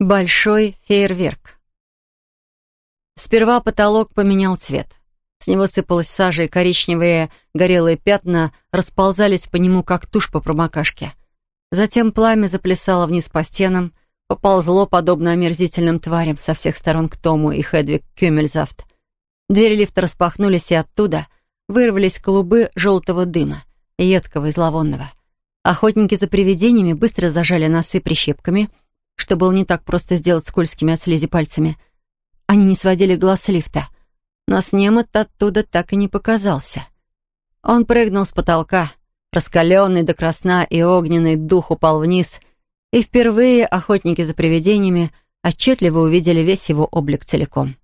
Большой фейерверк. Сперва потолок поменял цвет. С него сыпалась сажа, и коричневые горелые пятна расползались по нему, как тушь по промокашке. Затем пламя заплясало вниз по стенам, поползло, подобно омерзительным тварям, со всех сторон к Тому и Хедвиг Кюмельзавт. Двери лифта распахнулись, и оттуда вырвались клубы желтого дыма, едкого и зловонного. Охотники за привидениями быстро зажали носы прищепками — что было не так просто сделать скользкими от слизи пальцами. Они не сводили глаз с лифта, но Снемот оттуда так и не показался. Он прыгнул с потолка, раскаленный до красна и огненный дух упал вниз, и впервые охотники за привидениями отчетливо увидели весь его облик целиком.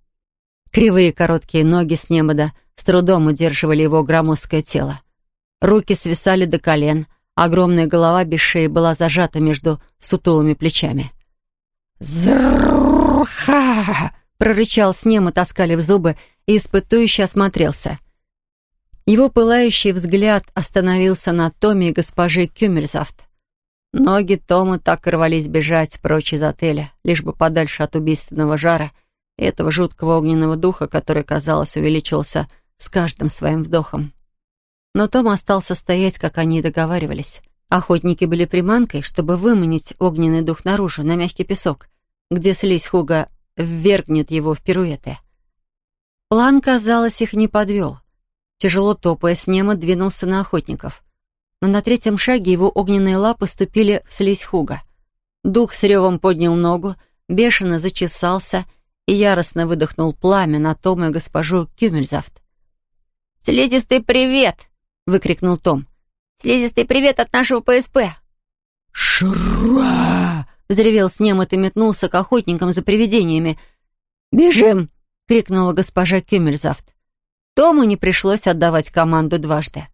Кривые короткие ноги Снемода с трудом удерживали его громоздкое тело. Руки свисали до колен, огромная голова без шеи была зажата между сутулыми плечами. «Зрха!» — прорычал Снема, таскали в зубы и испытующе осмотрелся. Его пылающий взгляд остановился на Томе и госпоже Кюмельзавт. Ноги Тома так рвались бежать прочь из отеля, лишь бы подальше от убийственного жара и этого жуткого огненного духа, который, казалось, увеличился с каждым своим вдохом. Но Том остался стоять, как они и договаривались. Охотники были приманкой, чтобы выманить огненный дух наружу, на мягкий песок, где слизь Хуга ввергнет его в пируэты. План, казалось, их не подвел. Тяжело топая, Снема двинулся на охотников. Но на третьем шаге его огненные лапы ступили в слизь Хуга. Дух с ревом поднял ногу, бешено зачесался и яростно выдохнул пламя на Тома и госпожу Кюмельзавт. «Слизистый привет!» — выкрикнул Том. «Слизистый привет от нашего ПСП!» «Шура!» — взревел Снемот и метнулся к охотникам за привидениями. «Бежим!» — крикнула госпожа Кюмельзавт. Тому не пришлось отдавать команду дважды.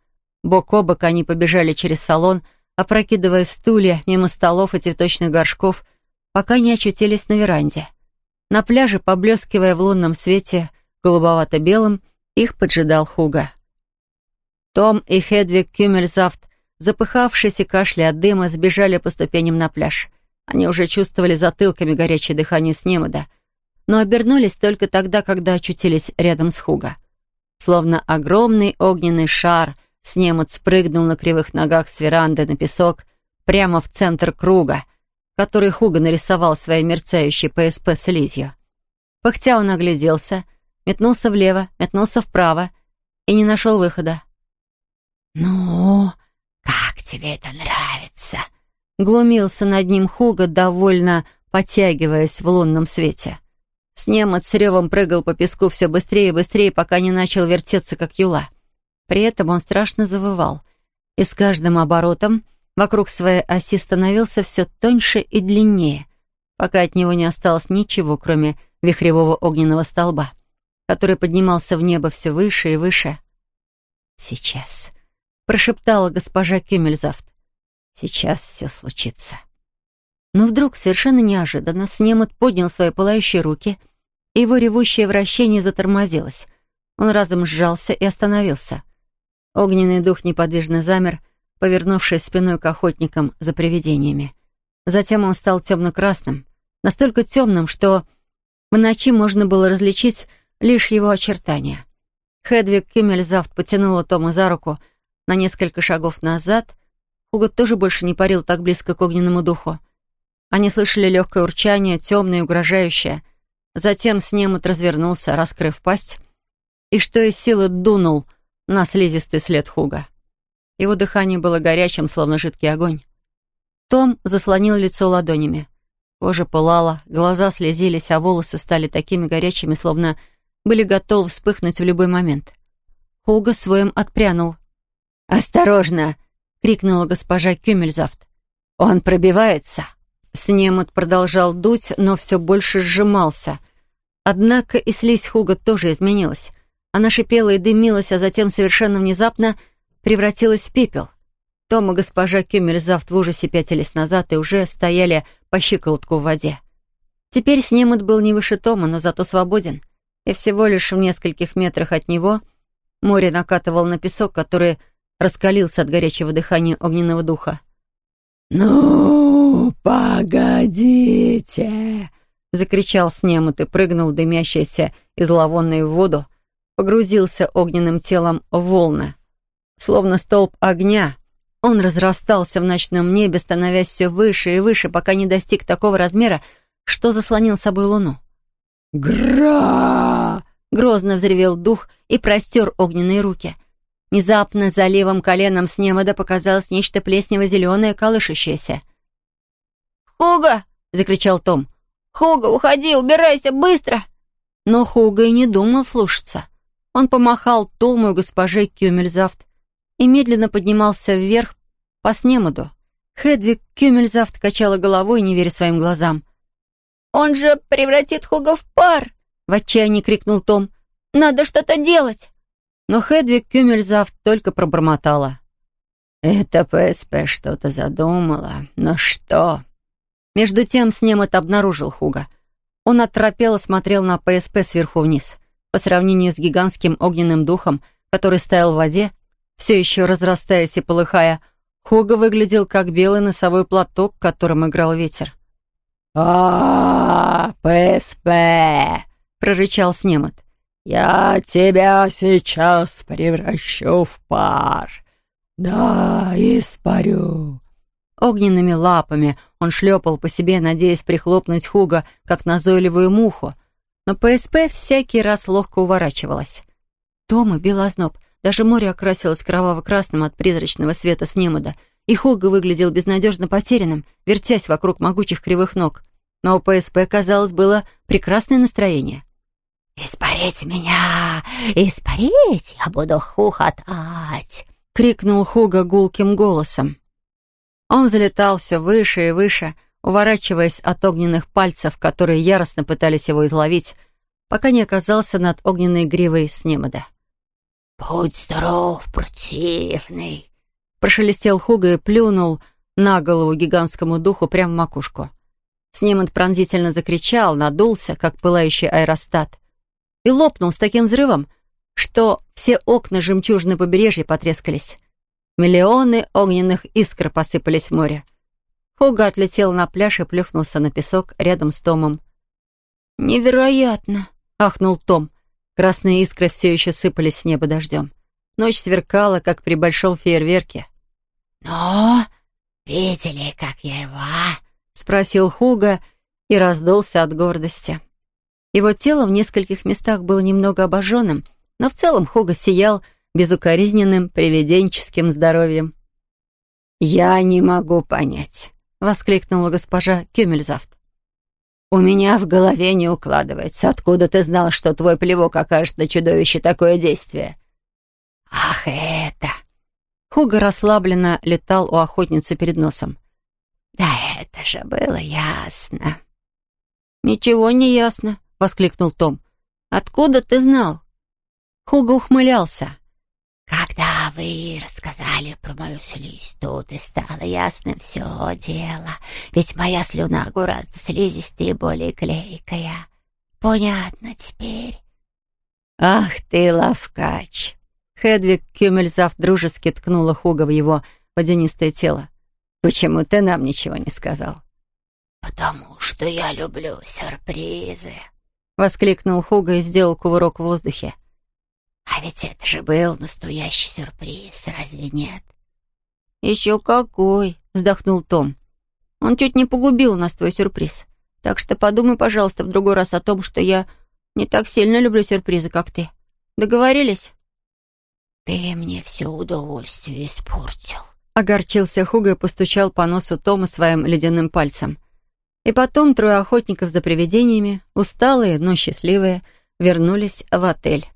Бок о бок они побежали через салон, опрокидывая стулья мимо столов и цветочных горшков, пока не очутились на веранде. На пляже, поблескивая в лунном свете голубовато-белым, их поджидал Хуга. Том и Хедвиг Кюмельзавт, запыхавшись и кашля от дыма, сбежали по ступеням на пляж — они уже чувствовали затылками горячее дыхание Снемода, но обернулись только тогда, когда очутились рядом с Хуга. Словно огромный огненный шар, Снемод спрыгнул на кривых ногах с веранды на песок прямо в центр круга, который Хуга нарисовал своей мерцающей ПСП слизью. Пыхтя он огляделся, метнулся влево, метнулся вправо и не нашел выхода. «Ну, как тебе это нравится?» Глумился над ним Хуга, довольно подтягиваясь в лунном свете. Снемот с ревом прыгал по песку все быстрее и быстрее, пока не начал вертеться, как юла. При этом он страшно завывал. И с каждым оборотом вокруг своей оси становился все тоньше и длиннее, пока от него не осталось ничего, кроме вихревого огненного столба, который поднимался в небо все выше и выше. «Сейчас», — прошептала госпожа Кюмельзавт. Сейчас все случится. Но вдруг, совершенно неожиданно, Снемот поднял свои пылающие руки, и его ревущее вращение затормозилось. Он разом сжался и остановился. Огненный дух неподвижно замер, повернувшись спиной к охотникам за привидениями. Затем он стал темно-красным, настолько темным, что в ночи можно было различить лишь его очертания. Хедвиг Кюмельзавт потянула Тома за руку на несколько шагов назад Хугот тоже больше не парил так близко к огненному духу. Они слышали легкое урчание, темное и угрожающее. Затем Снемот развернулся, раскрыв пасть, и что из силы дунул на слизистый след Хуга. Его дыхание было горячим, словно жидкий огонь. Том заслонил лицо ладонями. Кожа пылала, глаза слезились, а волосы стали такими горячими, словно были готовы вспыхнуть в любой момент. Хуга своим отпрянул. «Осторожно!» — крикнула госпожа Кюмельзавт. «Он пробивается!» Снемот продолжал дуть, но все больше сжимался. Однако и слизь Хуга тоже изменилась. Она шипела и дымилась, а затем совершенно внезапно превратилась в пепел. Том и госпожа Кюмельзавт в ужасе пятились назад и уже стояли по щиколотку в воде. Теперь Снемот был не выше Тома, но зато свободен. И всего лишь в нескольких метрах от него море накатывало на песок, который раскалился от горячего дыхания огненного духа. «Ну, погодите!» — закричал Снемот и прыгнул в дымящийся и зловонную воду, погрузился огненным телом в волны. Словно столб огня, он разрастался в ночном небе, становясь все выше и выше, пока не достиг такого размера, что заслонил собой луну. «Гра!» — грозно взревел дух и простер огненные руки. Внезапно за левым коленом с немода показалось нечто плеснево-зеленое, колышущееся. «Хуга!» — закричал Том. «Хуга, уходи, убирайся, быстро!» Но Хуга и не думал слушаться. Он помахал Тому и госпоже Кюмельзавт и медленно поднимался вверх по снемоду. Хедвиг Кюмельзавт качала головой, не веря своим глазам. «Он же превратит Хуга в пар!» — в отчаянии крикнул Том. «Надо что-то делать!» Но Хедвиг Кюмельзавт только пробормотала. «Это ПСП что-то задумала. Но что?» Между тем Снемот обнаружил Хуга. Он оторопело смотрел на ПСП сверху вниз. По сравнению с гигантским огненным духом, который стоял в воде, все еще разрастаясь и полыхая, Хуга выглядел как белый носовой платок, которым играл ветер. а, ПСП!» — прорычал Снемот. «Я тебя сейчас превращу в пар. Да, испарю». Огненными лапами он шлепал по себе, надеясь прихлопнуть Хуга, как назойливую муху. Но ПСП всякий раз ловко уворачивалась. Тома бил озноб. Даже море окрасилось кроваво-красным от призрачного света с немода, и Хуга выглядел безнадежно потерянным, вертясь вокруг могучих кривых ног. Но у ПСП, казалось, было прекрасное настроение. «Испарить меня! Испарить! Я буду хухотать!» — крикнул Хуга гулким голосом. Он залетал все выше и выше, уворачиваясь от огненных пальцев, которые яростно пытались его изловить, пока не оказался над огненной гривой Снемода. «Будь здоров, противный!» Прошелестел Хуга и плюнул на голову гигантскому духу прямо в макушку. Снемод пронзительно закричал, надулся, как пылающий аэростат, и лопнул с таким взрывом, что все окна жемчужины побережья потрескались. Миллионы огненных искр посыпались в море. Хуга отлетел на пляж и плюхнулся на песок рядом с Томом. «Невероятно!» — ахнул Том. Красные искры все еще сыпались с неба дождем. Ночь сверкала, как при большом фейерверке. «Но видели, как я его?» — спросил Хуга и раздулся от гордости. Его тело в нескольких местах было немного обожженным, но в целом Хуга сиял, безукоризненным привиденческим здоровьем. «Я не могу понять», — воскликнула госпожа Кюмельзавт. «У меня в голове не укладывается. Откуда ты знал, что твой плевок окажет на чудовище такое действие?» «Ах, это...» Хуга расслабленно летал у охотницы перед носом. «Да это же было ясно». «Ничего не ясно», — воскликнул Том. «Откуда ты знал?» Хуга ухмылялся. Когда вы рассказали про мою слизь, тут и стало ясным все дело. Ведь моя слюна гораздо слизистая и более клейкая. Понятно теперь. Ах ты, лавкач! Хедвиг Кюмельзав дружески ткнула Хуга в его водянистое тело. «Почему ты нам ничего не сказал?» «Потому что я люблю сюрпризы», — воскликнул Хуга и сделал кувырок в воздухе. А ведь это же был настоящий сюрприз, разве нет? «Еще какой!» — вздохнул Том. «Он чуть не погубил нас, твой сюрприз. Так что подумай, пожалуйста, в другой раз о том, что я не так сильно люблю сюрпризы, как ты. Договорились?» «Ты мне все удовольствие испортил», — огорчился Хуга и постучал по носу Тома своим ледяным пальцем. И потом трое охотников за привидениями, усталые, но счастливые, вернулись в отель.